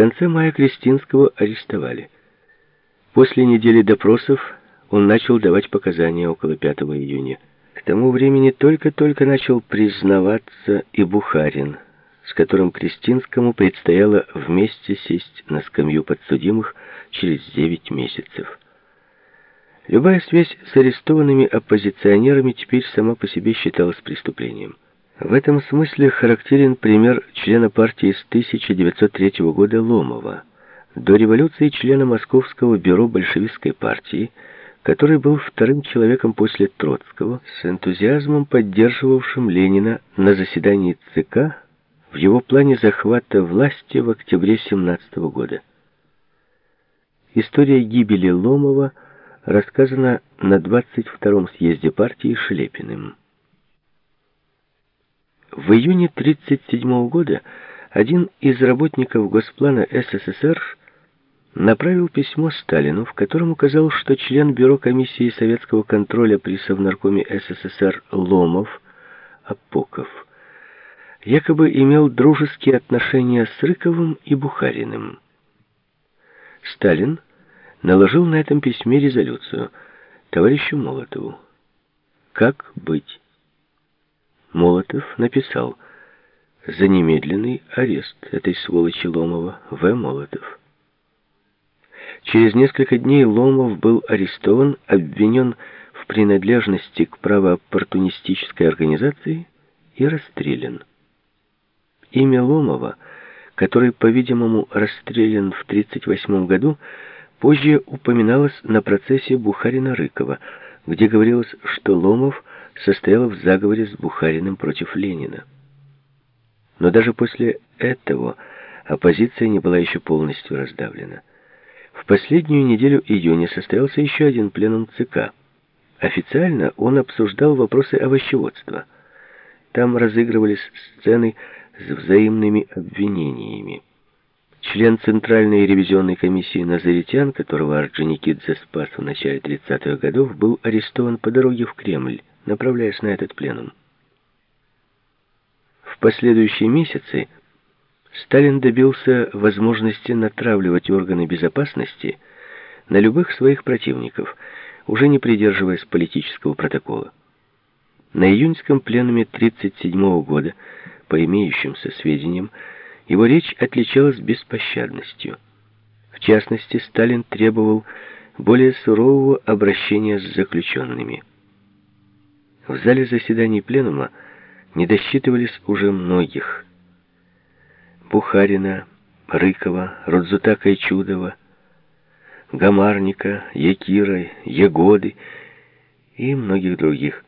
конце мая Кристинского арестовали. После недели допросов он начал давать показания около 5 июня. К тому времени только-только начал признаваться и Бухарин, с которым Кристинскому предстояло вместе сесть на скамью подсудимых через 9 месяцев. Любая связь с арестованными оппозиционерами теперь сама по себе считалась преступлением. В этом смысле характерен пример члена партии с 1903 года Ломова, до революции члена Московского бюро большевистской партии, который был вторым человеком после Троцкого, с энтузиазмом поддерживавшим Ленина на заседании ЦК в его плане захвата власти в октябре 17 года. История гибели Ломова – рассказано на 22-м съезде партии Шлепиным. В июне 1937 года один из работников Госплана СССР направил письмо Сталину, в котором указал, что член Бюро комиссии советского контроля при Совнаркоме СССР Ломов Апоков якобы имел дружеские отношения с Рыковым и Бухариным. Сталин наложил на этом письме резолюцию товарищу Молотову. Как быть? Молотов написал за немедленный арест этой сволочи Ломова В. Молотов. Через несколько дней Ломов был арестован, обвинен в принадлежности к правооппортунистической организации и расстрелян. Имя Ломова, который, по-видимому, расстрелян в 1938 году, позже упоминалось на процессе Бухарина-Рыкова, где говорилось, что Ломов состоял в заговоре с Бухариным против Ленина. Но даже после этого оппозиция не была еще полностью раздавлена. В последнюю неделю июня состоялся еще один пленум ЦК. Официально он обсуждал вопросы овощеводства. Там разыгрывались сцены с взаимными обвинениями. Член Центральной ревизионной комиссии Назаритян, которого Орджоникидзе спас в начале 30-х годов, был арестован по дороге в Кремль, направляясь на этот пленум. В последующие месяцы Сталин добился возможности натравливать органы безопасности на любых своих противников, уже не придерживаясь политического протокола. На июньском пленуме 1937 года, по имеющимся сведениям, его речь отличалась беспощадностью. В частности, Сталин требовал более сурового обращения с заключенными. В зале заседаний пленума не досчитывались уже многих. Бухарина, Рыкова, Родзутака и Чудова, Гамарника, Якира, Егоды и многих других.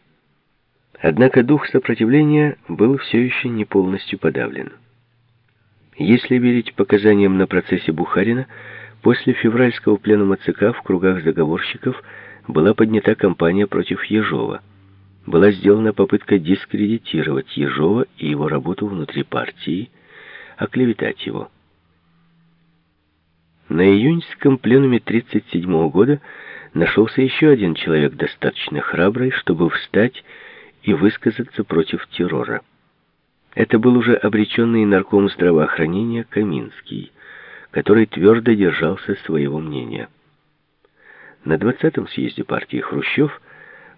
Однако дух сопротивления был все еще не полностью подавлен. Если верить показаниям на процессе Бухарина, после февральского пленума ЦК в кругах заговорщиков была поднята кампания против Ежова. Была сделана попытка дискредитировать Ежова и его работу внутри партии, оклеветать его. На июньском пленуме 1937 года нашелся еще один человек достаточно храбрый, чтобы встать и высказаться против террора. Это был уже обреченный нарком здравоохранения Каминский, который твердо держался своего мнения. На 20-м съезде партии Хрущев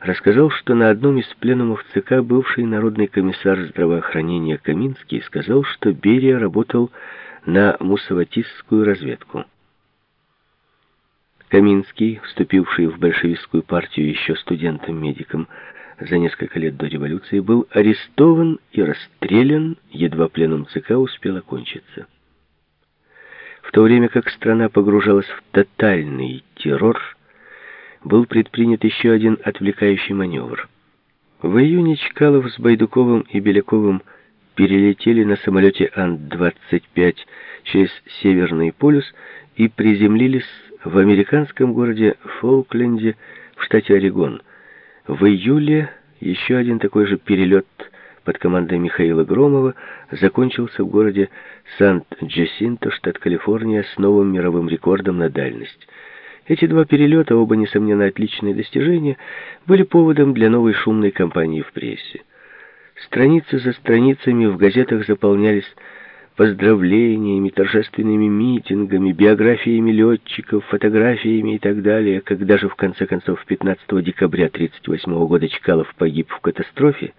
рассказал, что на одном из пленумов ЦК бывший народный комиссар здравоохранения Каминский сказал, что Берия работал на мусаватистскую разведку. Каминский, вступивший в большевистскую партию еще студентом-медиком, за несколько лет до революции, был арестован и расстрелян, едва пленум ЦК успел окончиться. В то время как страна погружалась в тотальный террор, был предпринят еще один отвлекающий маневр. В июне Чкалов с Байдуковым и Беляковым перелетели на самолете Ан-25 через Северный полюс и приземлились в американском городе Фолкленде в штате Орегон – в июле еще один такой же перелет под командой Михаила Громова закончился в городе Сант-Джасинто, штат Калифорния, с новым мировым рекордом на дальность. Эти два перелета, оба, несомненно, отличные достижения, были поводом для новой шумной кампании в прессе. Страницы за страницами в газетах заполнялись поздравлениями, торжественными митингами, биографиями летчиков, фотографиями и так далее. Когда же в конце концов 15 декабря 1938 года Чкалов погиб в катастрофе,